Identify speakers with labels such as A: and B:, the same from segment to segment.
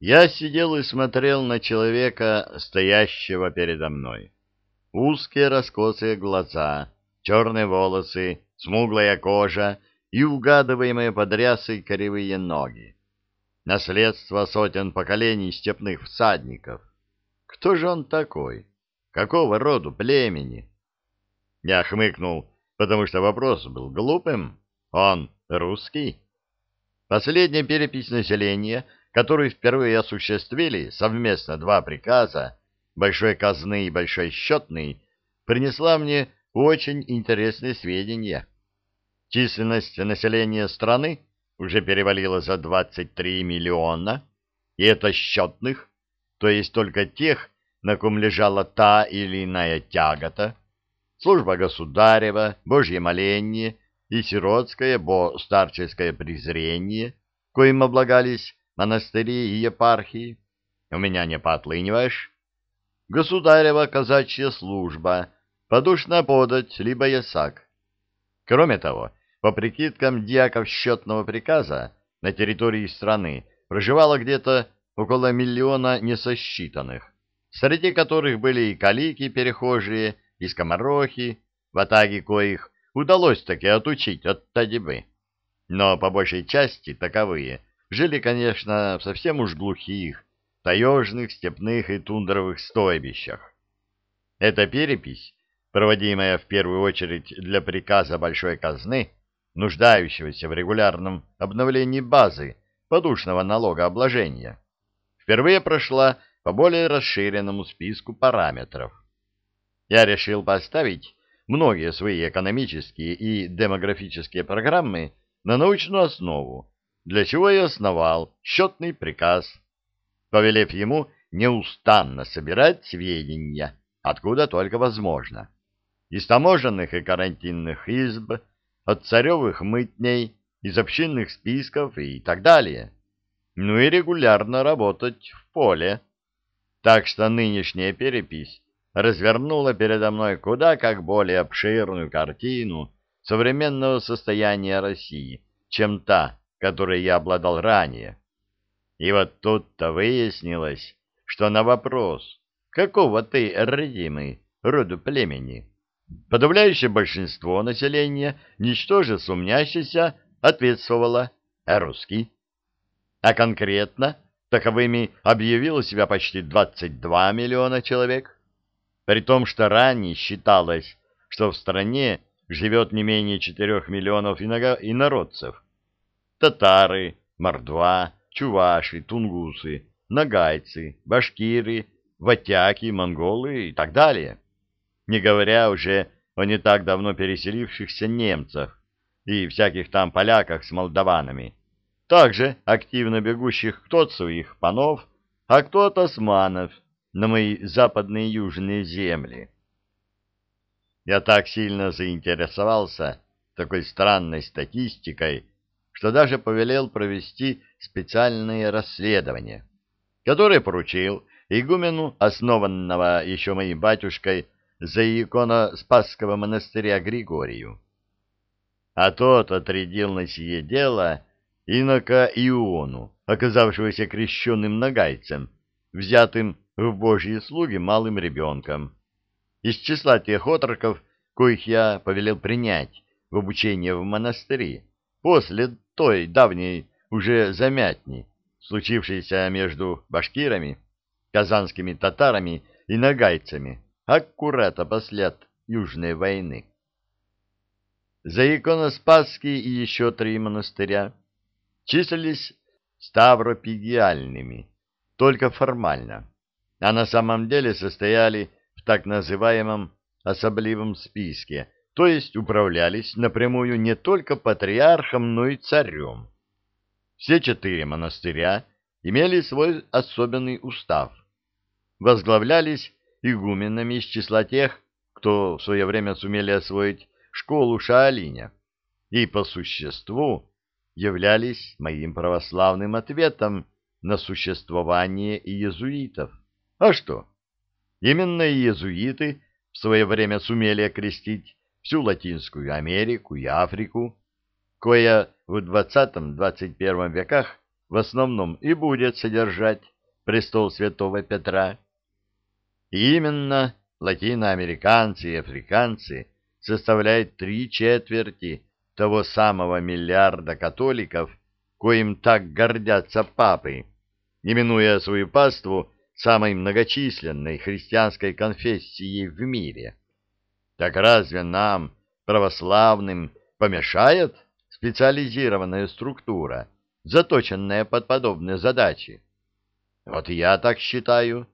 A: Я сидел и смотрел на человека, стоящего передо мной. Узкие раскосые глаза, черные волосы, смуглая кожа и угадываемые под рясой коревые ноги. Наследство сотен поколений степных всадников. Кто же он такой? Какого роду племени? Я хмыкнул, потому что вопрос был глупым. Он русский? Последняя перепись населения — которую впервые осуществили совместно два приказа, Большой казны и Большой счетный, принесла мне очень интересные сведения. Численность населения страны уже перевалила за 23 миллиона, и это счетных, то есть только тех, на ком лежала та или иная тягота, служба государева, божье моление и сиротское бо-старческое презрение, коим облагались монастыри и епархии. У меня не поотлыниваешь. Государева казачья служба, подушно подать, либо ясак. Кроме того, по прикидкам дьяков счетного приказа, на территории страны проживало где-то около миллиона несосчитанных, среди которых были и калики перехожие, и скоморохи, в атаге коих удалось таки отучить от тадибы. Но по большей части таковые жили, конечно, в совсем уж глухих, таежных, степных и тундровых стойбищах. Эта перепись, проводимая в первую очередь для приказа большой казны, нуждающегося в регулярном обновлении базы подушного налогообложения, впервые прошла по более расширенному списку параметров. Я решил поставить многие свои экономические и демографические программы на научную основу, для чего и основал счетный приказ, повелев ему неустанно собирать сведения, откуда только возможно, из таможенных и карантинных изб, от царевых мытней, из общинных списков и так далее, ну и регулярно работать в поле. Так что нынешняя перепись развернула передо мной куда как более обширную картину современного состояния России, чем та, которой я обладал ранее. И вот тут-то выяснилось, что на вопрос, какого ты, родимый, роду племени, подавляющее большинство населения, ничтоже сумнящееся, ответствовало «русский». А конкретно таковыми объявило себя почти 22 миллиона человек, при том, что ранее считалось, что в стране живет не менее 4 миллионов инородцев, татары, мордва, чуваши, тунгусы, нагайцы, башкиры, ватяки, монголы и так далее. Не говоря уже о не так давно переселившихся немцах и всяких там поляках с молдаванами, также активно бегущих кто-то своих панов, а кто-то османов на мои западные и южные земли. Я так сильно заинтересовался такой странной статистикой, что даже повелел провести специальное расследование, которое поручил игумену, основанного еще моим батюшкой за икона Спасского монастыря Григорию. А тот отрядил на сие дело инока Иону, оказавшегося крещенным нагайцем, взятым в божьи слуги малым ребенком. Из числа тех отроков, коих я повелел принять в обучение в монастыре, после той давней уже замятни, случившейся между башкирами, казанскими татарами и нагайцами, аккурат после Южной войны. За иконоспасский и еще три монастыря числились ставропигиальными, только формально, а на самом деле состояли в так называемом особливом списке, то есть управлялись напрямую не только патриархом, но и царем. Все четыре монастыря имели свой особенный устав. Возглавлялись игуменами из числа тех, кто в свое время сумели освоить школу Шаолиня, и по существу являлись моим православным ответом на существование иезуитов. А что? Именно иезуиты в свое время сумели окрестить всю Латинскую Америку и Африку, кое в XX-XXI веках в основном и будет содержать престол святого Петра. И именно латиноамериканцы и африканцы составляют три четверти того самого миллиарда католиков, коим так гордятся папы, именуя свою паству самой многочисленной христианской конфессией в мире. Так разве нам, православным, помешает специализированная структура, заточенная под подобные задачи? Вот я так считаю.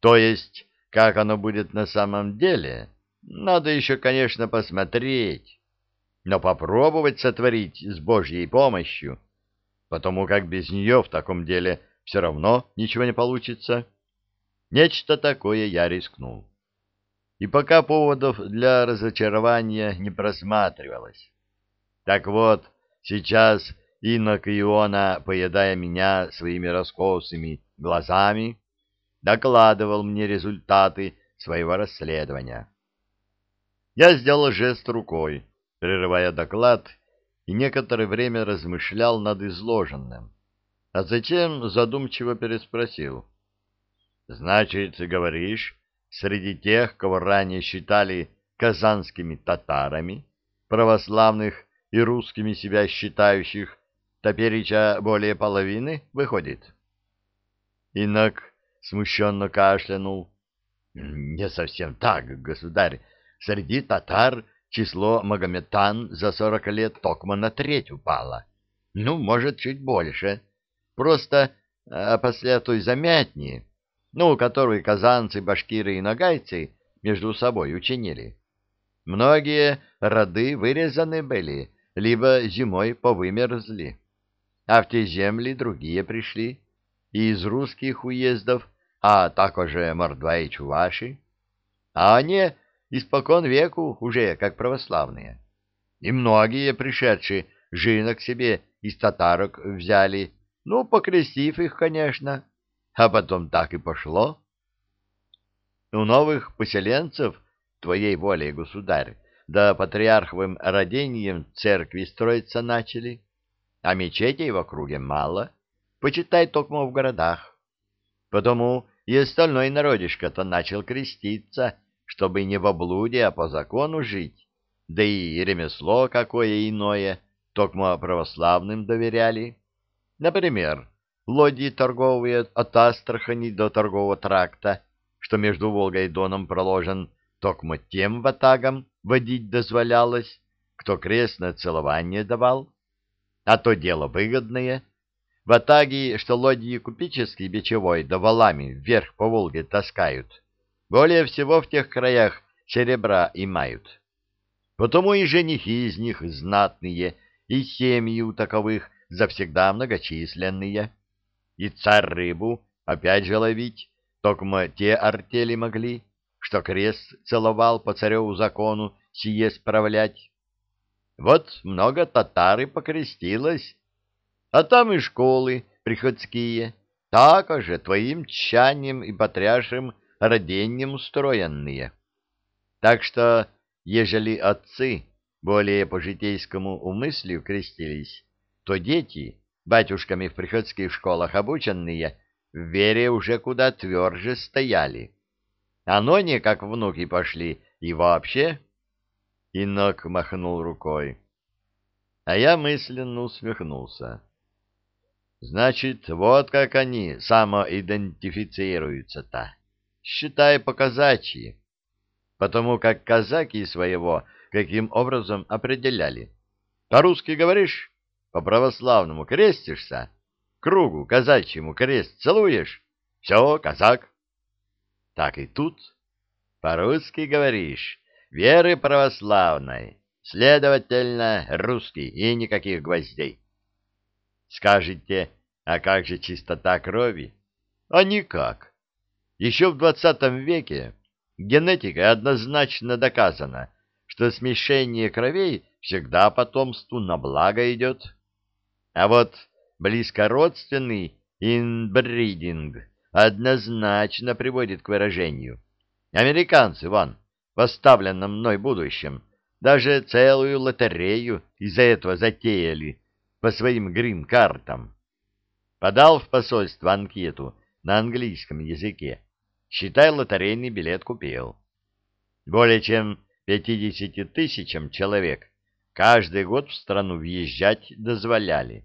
A: То есть, как оно будет на самом деле, надо еще, конечно, посмотреть, но попробовать сотворить с Божьей помощью, потому как без нее в таком деле все равно ничего не получится. Нечто такое я рискнул. И пока поводов для разочарования не просматривалось. Так вот, сейчас инок Иона, поедая меня своими раскосыми глазами, докладывал мне результаты своего расследования. Я сделал жест рукой, прерывая доклад, и некоторое время размышлял над изложенным, а затем задумчиво переспросил. «Значит, говоришь, среди тех, кого ранее считали казанскими татарами, православных и русскими себя считающих, топереча более половины выходит?» Инок смущенно кашлянул. «Не совсем так, государь. Среди татар число магометан за сорок лет токмо на треть упало. Ну, может, чуть больше. Просто а после той замятни, ну, которую казанцы, башкиры и нагайцы между собой учинили. Многие роды вырезаны были, либо зимой повымерзли. А в те земли другие пришли, и из русских уездов, а також Мордва и Чуваши. А они испокон веку уже как православные. И многие пришедшие жинок себе из татарок взяли, ну, покрестив их, конечно, а потом так и пошло. У новых поселенцев, твоей волей, государь, да патриарховым родением церкви строиться начали, а мечетей в округе мало, почитай только в городах. Потому и остальной народишко-то начал креститься, чтобы не в облуде, а по закону жить, да и ремесло какое иное, токмо православным доверяли. Например, лодии торговые от Астрахани до торгового тракта, что между Волгой и Доном проложен, токмо тем ватагам водить дозволялось, кто крестное целование давал. А то дело выгодное. Ватаги, что лодии купеческие бичевой да валами вверх по Волге таскают, более всего в тех краях серебра имеют. Потому и женихи из них знатные, и семьи у таковых завсегда многочисленные. И царь рыбу опять же ловить, только те артели могли, что крест целовал по цареву закону сие справлять. Вот много татары покрестилось, а там и школы приходские, так же твоим тщанием и потряшим родением устроенные. Так что, ежели отцы более по житейскому умыслию крестились, то дети, батюшками в приходских школах обученные, в вере уже куда тверже стояли. Оно не как внуки пошли, и вообще... Инок махнул рукой. А я мысленно усмехнулся. Значит, вот как они самоидентифицируются-то считай по-казачьи, потому как казаки своего каким образом определяли. По-русски говоришь, по-православному крестишься, кругу казачьему крест целуешь, все, казак. Так и тут по-русски говоришь, веры православной, следовательно, русский и никаких гвоздей. Скажете, а как же чистота крови? А никак. Еще в двадцатом веке генетикой однозначно доказано, что смешение кровей всегда потомству на благо идет. А вот близкородственный инбридинг однозначно приводит к выражению. Американцы, вон, в оставленном мной будущем, даже целую лотерею из-за этого затеяли по своим грин-картам. Подал в посольство анкету на английском языке. Считай, лотерейный билет купил. Более чем 50 тысячам человек каждый год в страну въезжать дозволяли.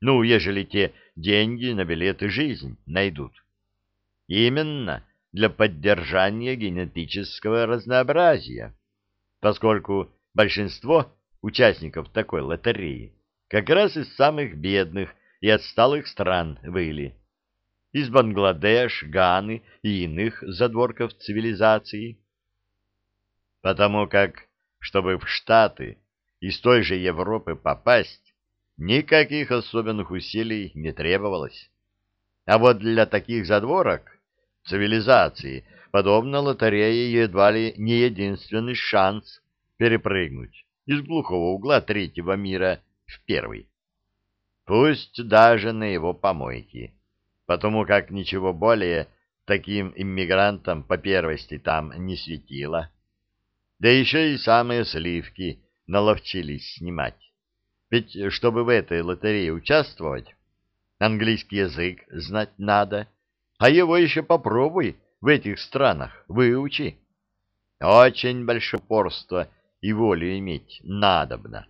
A: Ну, ежели те деньги на билеты жизнь найдут. Именно для поддержания генетического разнообразия, поскольку большинство участников такой лотереи как раз из самых бедных и отсталых стран были. Из Бангладеш, Ганы и иных задворков цивилизации. Потому как, чтобы в Штаты из той же Европы попасть, никаких особенных усилий не требовалось. А вот для таких задворок цивилизации подобно лотерее едва ли не единственный шанс перепрыгнуть из глухого угла третьего мира в первый. Пусть даже на его помойке, потому как ничего более таким иммигрантам по первости там не светило. Да еще и самые сливки наловчились снимать. Ведь чтобы в этой лотерее участвовать, английский язык знать надо, а его еще попробуй в этих странах выучи. Очень большое упорство и волю иметь надобно.